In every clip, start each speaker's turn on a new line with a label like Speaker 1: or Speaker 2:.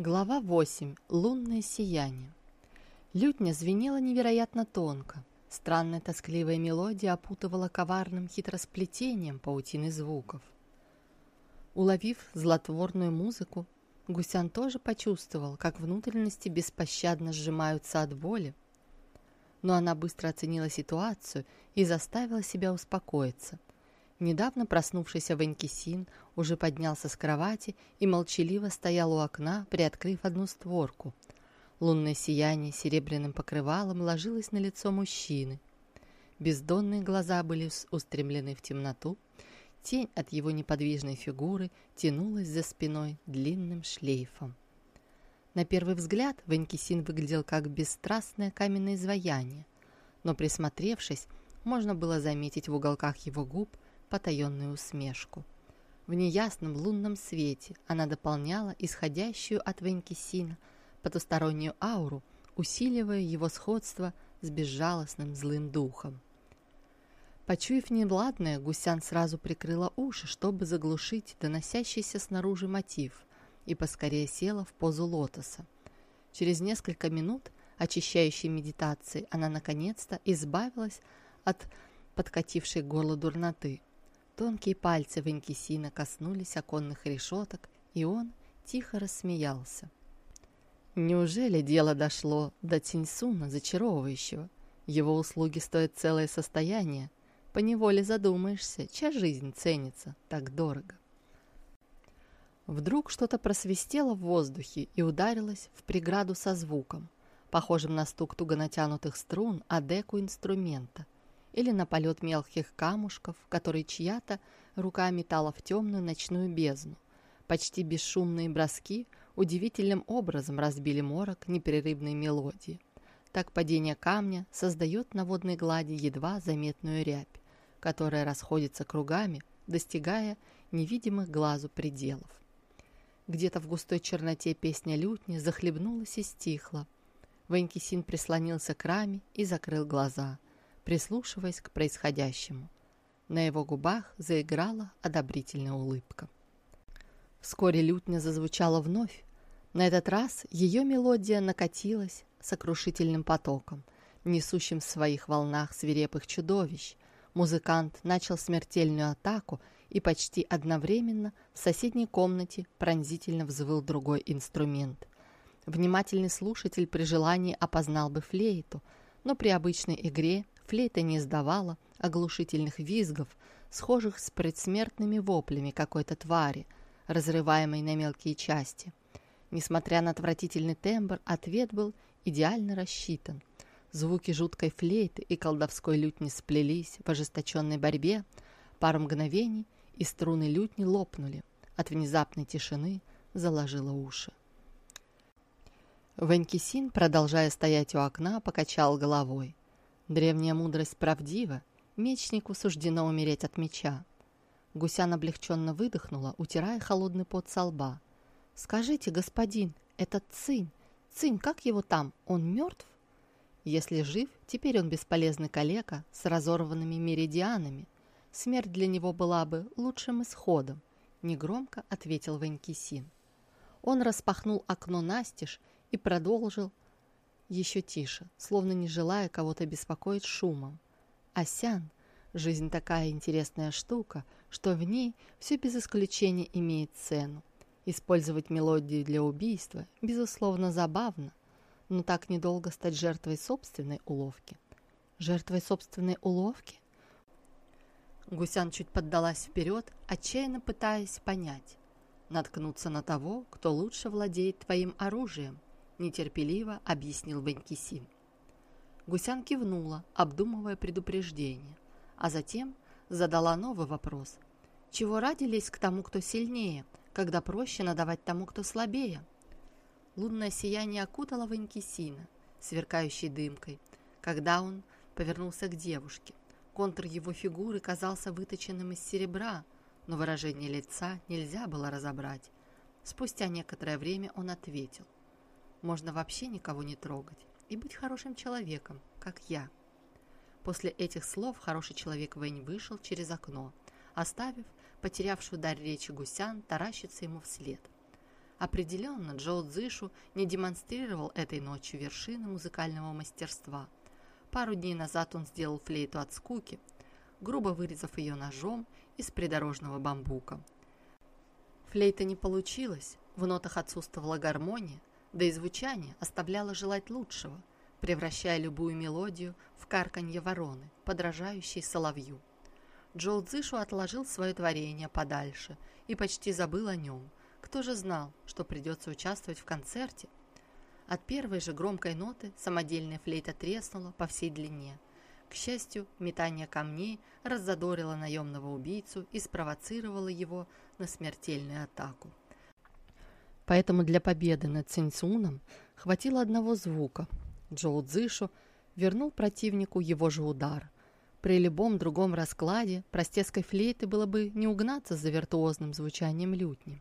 Speaker 1: Глава 8. Лунное сияние. Лютня звенела невероятно тонко. Странная тоскливая мелодия опутывала коварным хитросплетением паутины звуков. Уловив злотворную музыку, Гусян тоже почувствовал, как внутренности беспощадно сжимаются от боли, но она быстро оценила ситуацию и заставила себя успокоиться. Недавно проснувшийся Ванькисин уже поднялся с кровати и молчаливо стоял у окна, приоткрыв одну створку. Лунное сияние серебряным покрывалом ложилось на лицо мужчины. Бездонные глаза были устремлены в темноту, тень от его неподвижной фигуры тянулась за спиной длинным шлейфом. На первый взгляд Ванькисин выглядел как бесстрастное каменное изваяние, но присмотревшись, можно было заметить в уголках его губ потаенную усмешку. В неясном лунном свете она дополняла исходящую от Венкисина потустороннюю ауру, усиливая его сходство с безжалостным злым духом. Почуяв неладное, Гусян сразу прикрыла уши, чтобы заглушить доносящийся снаружи мотив, и поскорее села в позу лотоса. Через несколько минут очищающей медитации она наконец-то избавилась от подкатившей горло дурноты. Тонкие пальцы Венкисина коснулись оконных решеток, и он тихо рассмеялся. Неужели дело дошло до Тиньсуна зачаровывающего? Его услуги стоят целое состояние. Поневоле задумаешься, чья жизнь ценится так дорого. Вдруг что-то просвистело в воздухе и ударилось в преграду со звуком, похожим на стук туго натянутых струн о деку инструмента – или на полет мелких камушков, которые чья-то рука метала в темную ночную бездну. Почти бесшумные броски удивительным образом разбили морок непрерывной мелодии. Так падение камня создает на водной глади едва заметную рябь, которая расходится кругами, достигая невидимых глазу пределов. Где-то в густой черноте песня лютни захлебнулась и стихла. Ванькисин прислонился к раме и закрыл глаза – прислушиваясь к происходящему. На его губах заиграла одобрительная улыбка. Вскоре лютня зазвучала вновь. На этот раз ее мелодия накатилась сокрушительным потоком, несущим в своих волнах свирепых чудовищ. Музыкант начал смертельную атаку, и почти одновременно в соседней комнате пронзительно взвыл другой инструмент. Внимательный слушатель при желании опознал бы флейту, но при обычной игре Флейта не издавала оглушительных визгов, схожих с предсмертными воплями какой-то твари, разрываемой на мелкие части. Несмотря на отвратительный тембр, ответ был идеально рассчитан. Звуки жуткой флейты и колдовской лютни сплелись в ожесточенной борьбе. Пару мгновений, и струны лютни лопнули. От внезапной тишины заложило уши. Ванькисин, продолжая стоять у окна, покачал головой. Древняя мудрость правдива, мечнику суждено умереть от меча. Гусян облегченно выдохнула, утирая холодный пот со лба. «Скажите, господин, этот Цинь, Цинь, как его там, он мертв?» Если жив, теперь он бесполезный калека с разорванными меридианами. Смерть для него была бы лучшим исходом, негромко ответил Ванькисин. Он распахнул окно настежь и продолжил еще тише, словно не желая кого-то беспокоить шумом. Осян – жизнь такая интересная штука, что в ней все без исключения имеет цену. Использовать мелодию для убийства, безусловно, забавно, но так недолго стать жертвой собственной уловки. Жертвой собственной уловки? Гусян чуть поддалась вперед, отчаянно пытаясь понять. Наткнуться на того, кто лучше владеет твоим оружием – нетерпеливо объяснил Венкисин. Гусян кивнула, обдумывая предупреждение, а затем задала новый вопрос. Чего ради лезть к тому, кто сильнее, когда проще надавать тому, кто слабее? Лунное сияние окутало Венкисина, сверкающей дымкой, когда он повернулся к девушке. Контур его фигуры казался выточенным из серебра, но выражение лица нельзя было разобрать. Спустя некоторое время он ответил можно вообще никого не трогать и быть хорошим человеком, как я. После этих слов хороший человек Вэнь вышел через окно, оставив потерявшую дар речи гусян таращиться ему вслед. Определенно, Джоу Цзышу не демонстрировал этой ночью вершины музыкального мастерства. Пару дней назад он сделал флейту от скуки, грубо вырезав ее ножом из придорожного бамбука. Флейта не получилась, в нотах отсутствовала гармония, да и звучание оставляло желать лучшего, превращая любую мелодию в карканье вороны, подражающей соловью. Джоу Цзышу отложил свое творение подальше и почти забыл о нем. Кто же знал, что придется участвовать в концерте? От первой же громкой ноты самодельная флейта треснула по всей длине. К счастью, метание камней раззадорило наемного убийцу и спровоцировало его на смертельную атаку. Поэтому для победы над Цинцуном хватило одного звука. Джоу Цзышу вернул противнику его же удар – при любом другом раскладе простецкой флейты было бы не угнаться за виртуозным звучанием лютни.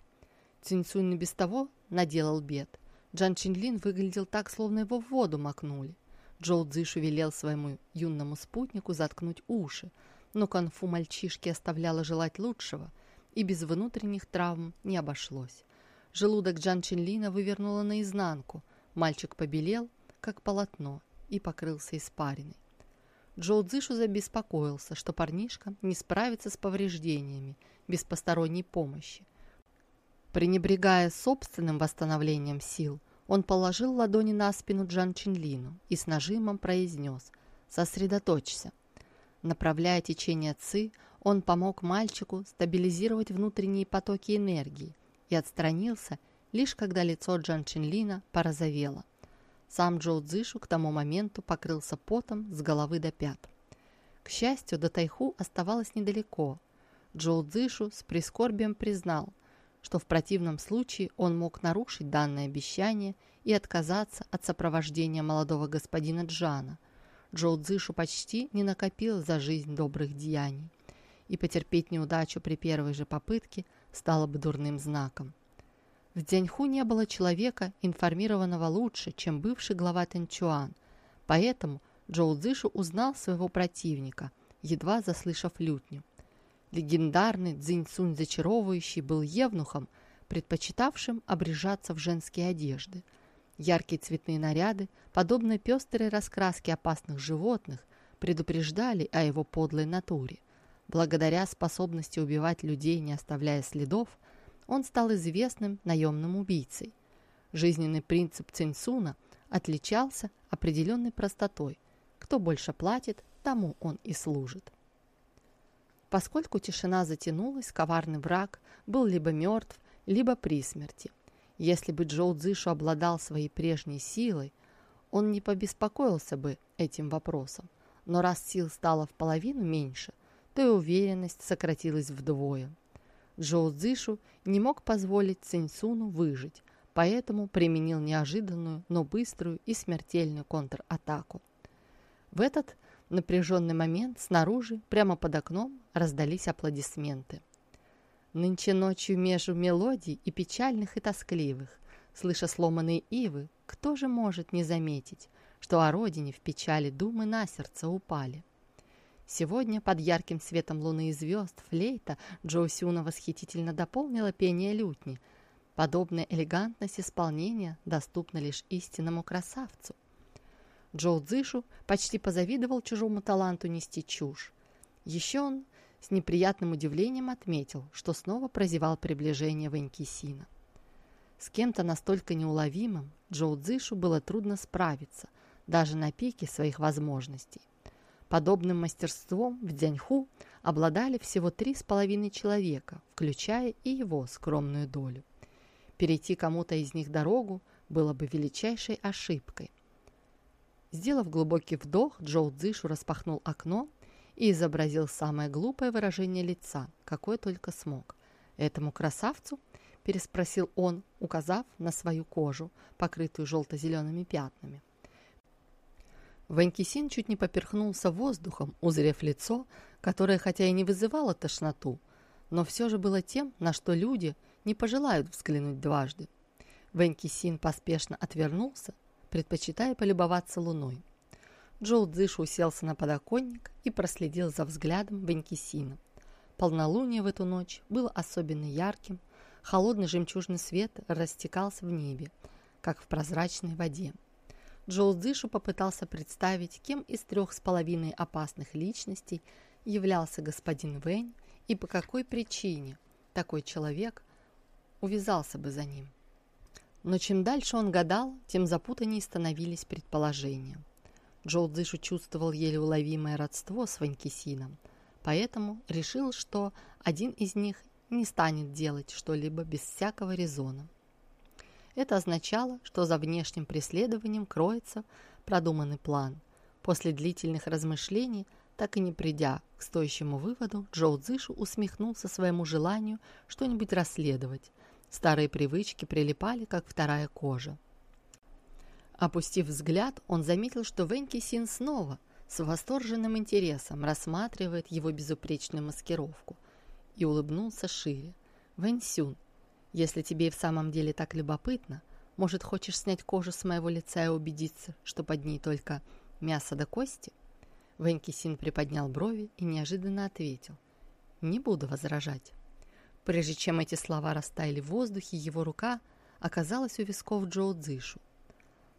Speaker 1: Цинцунь без того наделал бед. Джан Чинлин выглядел так, словно его в воду макнули. Джоу Цзишу велел своему юному спутнику заткнуть уши, но конфу мальчишки оставляло желать лучшего, и без внутренних травм не обошлось. Желудок Джан Чинлина вывернуло наизнанку, мальчик побелел, как полотно, и покрылся испариной. Джоу Цзышу забеспокоился, что парнишка не справится с повреждениями без посторонней помощи. Пренебрегая собственным восстановлением сил, он положил ладони на спину Джан Чинлину и с нажимом произнес «Сосредоточься». Направляя течение Ци, он помог мальчику стабилизировать внутренние потоки энергии и отстранился, лишь когда лицо Джан Чинлина порозовело – сам Джоу Цзышу к тому моменту покрылся потом с головы до пят. К счастью, до Тайху оставалось недалеко. Джоу Цзышу с прискорбием признал, что в противном случае он мог нарушить данное обещание и отказаться от сопровождения молодого господина Джана. Джоу Цзышу почти не накопил за жизнь добрых деяний, и потерпеть неудачу при первой же попытке стало бы дурным знаком. В Дзяньху не было человека, информированного лучше, чем бывший глава Тэнчуан, поэтому Джоу Цзышу узнал своего противника, едва заслышав лютню. Легендарный Цзиньцунь Зачаровывающий был евнухом, предпочитавшим обрежаться в женские одежды. Яркие цветные наряды, подобно пестрой раскраске опасных животных, предупреждали о его подлой натуре. Благодаря способности убивать людей, не оставляя следов, он стал известным наемным убийцей. Жизненный принцип Цинсуна отличался определенной простотой. Кто больше платит, тому он и служит. Поскольку тишина затянулась, коварный враг был либо мертв, либо при смерти. Если бы Джоу Цзышу обладал своей прежней силой, он не побеспокоился бы этим вопросом. Но раз сил стало в половину меньше, то и уверенность сократилась вдвое. Джоу Цзишу не мог позволить Циньсуну выжить, поэтому применил неожиданную, но быструю и смертельную контратаку. В этот напряженный момент снаружи, прямо под окном, раздались аплодисменты. Нынче ночью между мелодий и печальных, и тоскливых, слыша сломанные ивы, кто же может не заметить, что о родине в печали думы на сердце упали? Сегодня под ярким светом луны и звезд флейта Джоу Сюна восхитительно дополнила пение лютни. Подобная элегантность исполнения доступна лишь истинному красавцу. Джоу Цзышу почти позавидовал чужому таланту нести чушь. Еще он с неприятным удивлением отметил, что снова прозевал приближение Ванькисина. С кем-то настолько неуловимым Джоу Цзышу было трудно справиться, даже на пике своих возможностей. Подобным мастерством в Дзяньху обладали всего три с половиной человека, включая и его скромную долю. Перейти кому-то из них дорогу было бы величайшей ошибкой. Сделав глубокий вдох, Джоу Цзишу распахнул окно и изобразил самое глупое выражение лица, какое только смог. «Этому красавцу?» – переспросил он, указав на свою кожу, покрытую желто-зелеными пятнами. Ванькисин чуть не поперхнулся воздухом, узрев лицо, которое хотя и не вызывало тошноту, но все же было тем, на что люди не пожелают взглянуть дважды. Ванькисин поспешно отвернулся, предпочитая полюбоваться луной. Джоу Цзыш уселся на подоконник и проследил за взглядом Ванькисина. Полнолуние в эту ночь было особенно ярким, холодный жемчужный свет растекался в небе, как в прозрачной воде. Джоу Цзышу попытался представить, кем из трех с половиной опасных личностей являлся господин Вэнь и по какой причине такой человек увязался бы за ним. Но чем дальше он гадал, тем запутаннее становились предположения. Джоу Цзышу чувствовал еле уловимое родство с Ванькисином, поэтому решил, что один из них не станет делать что-либо без всякого резона. Это означало, что за внешним преследованием кроется продуманный план. После длительных размышлений, так и не придя к стоящему выводу, Джоу Цзышу усмехнулся своему желанию что-нибудь расследовать, Старые привычки прилипали, как вторая кожа. Опустив взгляд, он заметил, что Венки Син снова с восторженным интересом рассматривает его безупречную маскировку и улыбнулся шире. «Вэнь Сюн, если тебе и в самом деле так любопытно, может, хочешь снять кожу с моего лица и убедиться, что под ней только мясо до кости?» Вэньки Син приподнял брови и неожиданно ответил. «Не буду возражать». Прежде чем эти слова растаяли в воздухе, его рука оказалась у висков Джоу Цзышу.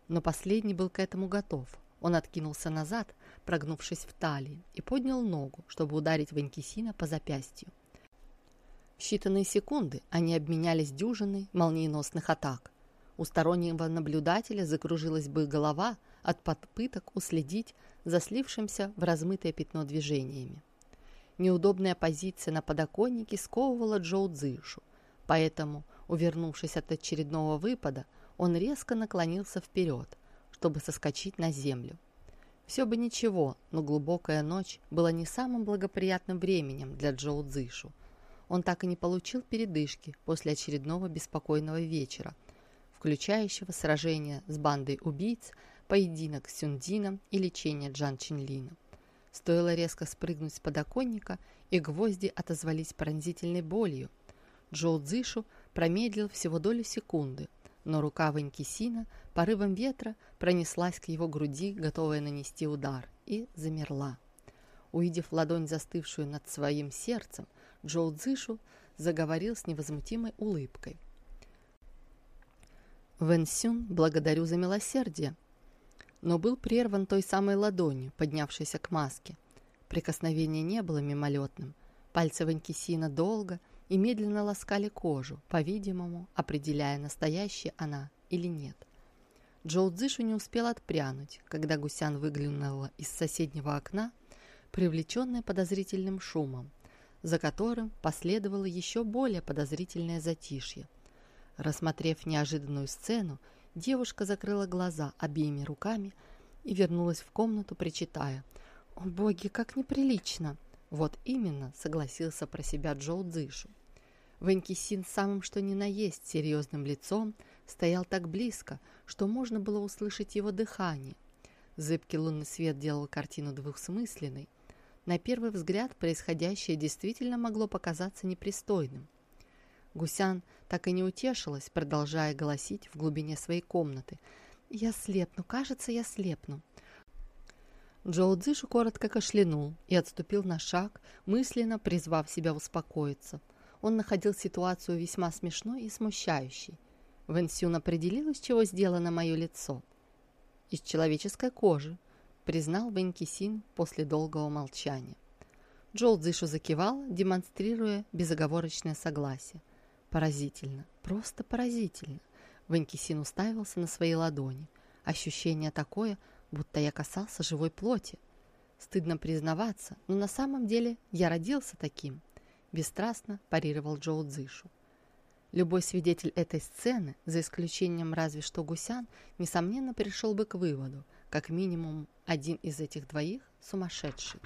Speaker 1: Но последний был к этому готов. Он откинулся назад, прогнувшись в талии, и поднял ногу, чтобы ударить Ванькисина по запястью. Считанные секунды они обменялись дюжиной молниеносных атак. У стороннего наблюдателя закружилась бы голова от попыток уследить за слившимся в размытое пятно движениями. Неудобная позиция на подоконнике сковывала Джоу Цзышу, поэтому, увернувшись от очередного выпада, он резко наклонился вперед, чтобы соскочить на землю. Все бы ничего, но глубокая ночь была не самым благоприятным временем для Джоу Цзышу. Он так и не получил передышки после очередного беспокойного вечера, включающего сражение с бандой убийц, поединок с Сюндином и лечение Джан Чинлина. Стоило резко спрыгнуть с подоконника, и гвозди отозвались пронзительной болью. Джоу Цзишу промедлил всего долю секунды, но рука Ванькисина порывом ветра пронеслась к его груди, готовая нанести удар, и замерла. Увидев ладонь, застывшую над своим сердцем, Джоу Цзишу заговорил с невозмутимой улыбкой. «Вэн Сюн, благодарю за милосердие но был прерван той самой ладонью, поднявшейся к маске. Прикосновение не было мимолетным. Пальцы Ванькисина долго и медленно ласкали кожу, по-видимому, определяя, настоящая она или нет. Джоу Цзышу не успел отпрянуть, когда Гусян выглянула из соседнего окна, привлеченная подозрительным шумом, за которым последовало еще более подозрительное затишье. Рассмотрев неожиданную сцену, Девушка закрыла глаза обеими руками и вернулась в комнату, причитая. «О, боги, как неприлично!» «Вот именно», — согласился про себя Джоу Цзышу. Ванькисин самым что ни на есть серьезным лицом стоял так близко, что можно было услышать его дыхание. Зыбкий лунный свет делал картину двухсмысленной. На первый взгляд происходящее действительно могло показаться непристойным. Гусян так и не утешилась, продолжая голосить в глубине своей комнаты. «Я слепну, кажется, я слепну». Джоу Цзишу коротко кашлянул и отступил на шаг, мысленно призвав себя успокоиться. Он находил ситуацию весьма смешной и смущающей. Вэн Сюн определил, из чего сделано мое лицо. «Из человеческой кожи», признал Вэнь Кисин после долгого молчания. Джоу Цзишу закивал, демонстрируя безоговорочное согласие. Поразительно, просто поразительно. Ванькисин уставился на свои ладони. Ощущение такое, будто я касался живой плоти. Стыдно признаваться, но на самом деле я родился таким. Бесстрастно парировал Джоу Цзышу. Любой свидетель этой сцены, за исключением разве что Гусян, несомненно пришел бы к выводу, как минимум один из этих двоих сумасшедший.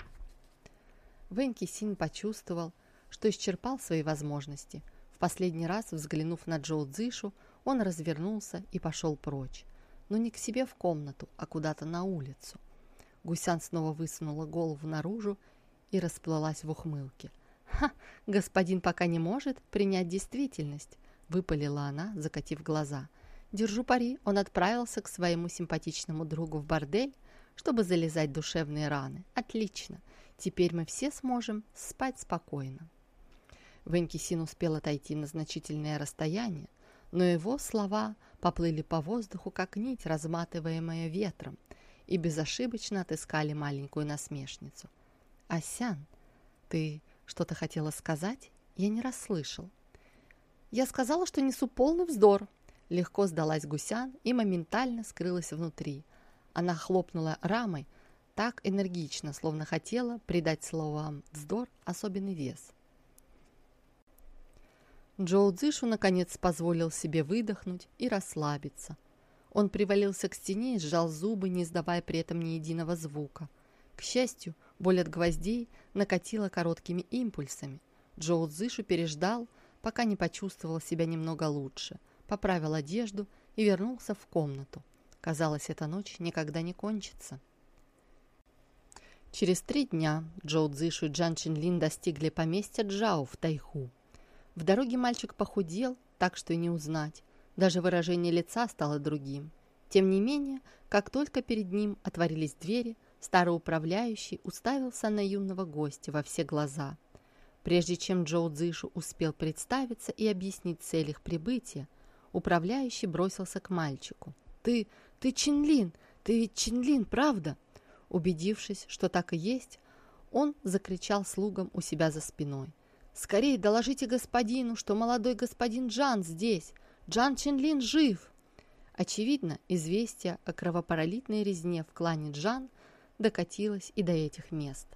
Speaker 1: Вэнь Кисин почувствовал, что исчерпал свои возможности, последний раз взглянув на Джоу Цзишу, он развернулся и пошел прочь. Но не к себе в комнату, а куда-то на улицу. Гусян снова высунула голову наружу и расплылась в ухмылке. «Ха! Господин пока не может принять действительность!» — выпалила она, закатив глаза. «Держу пари, он отправился к своему симпатичному другу в бордель, чтобы залезать душевные раны. Отлично! Теперь мы все сможем спать спокойно». Венкисин успел отойти на значительное расстояние, но его слова поплыли по воздуху, как нить, разматываемая ветром, и безошибочно отыскали маленькую насмешницу. «Асян, ты что-то хотела сказать? Я не расслышал». «Я сказала, что несу полный вздор», — легко сдалась Гусян и моментально скрылась внутри. Она хлопнула рамой так энергично, словно хотела придать словам «вздор» особенный вес. Джоу Цзышу наконец позволил себе выдохнуть и расслабиться. Он привалился к стене и сжал зубы, не издавая при этом ни единого звука. К счастью, боль от гвоздей накатила короткими импульсами. Джоу Цзышу переждал, пока не почувствовал себя немного лучше, поправил одежду и вернулся в комнату. Казалось, эта ночь никогда не кончится. Через три дня Джоу Цзышу и Джан Чинлин достигли поместья Джао в Тайху. В дороге мальчик похудел, так что и не узнать. Даже выражение лица стало другим. Тем не менее, как только перед ним отворились двери, старый управляющий уставился на юного гостя во все глаза. Прежде чем Джоу Цзышу успел представиться и объяснить цель их прибытия, управляющий бросился к мальчику. «Ты, ты Чинлин! Ты ведь Чинлин, правда?» Убедившись, что так и есть, он закричал слугам у себя за спиной. «Скорее доложите господину, что молодой господин Джан здесь. Джан Чинлин жив!» Очевидно, известие о кровопролитной резне в клане Джан докатилось и до этих мест.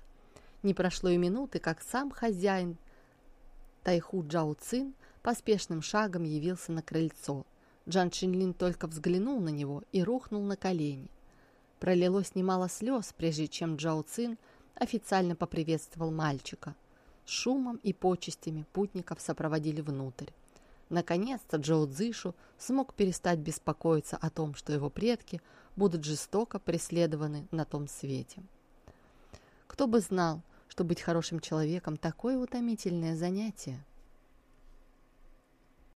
Speaker 1: Не прошло и минуты, как сам хозяин Тайху Джао Цин поспешным шагом явился на крыльцо. Джан Чинлин только взглянул на него и рухнул на колени. Пролилось немало слез, прежде чем Джао Цин официально поприветствовал мальчика – шумом и почестями путников сопроводили внутрь. Наконец-то Джоу Цзишу смог перестать беспокоиться о том, что его предки будут жестоко преследованы на том свете. Кто бы знал, что быть хорошим человеком – такое утомительное занятие –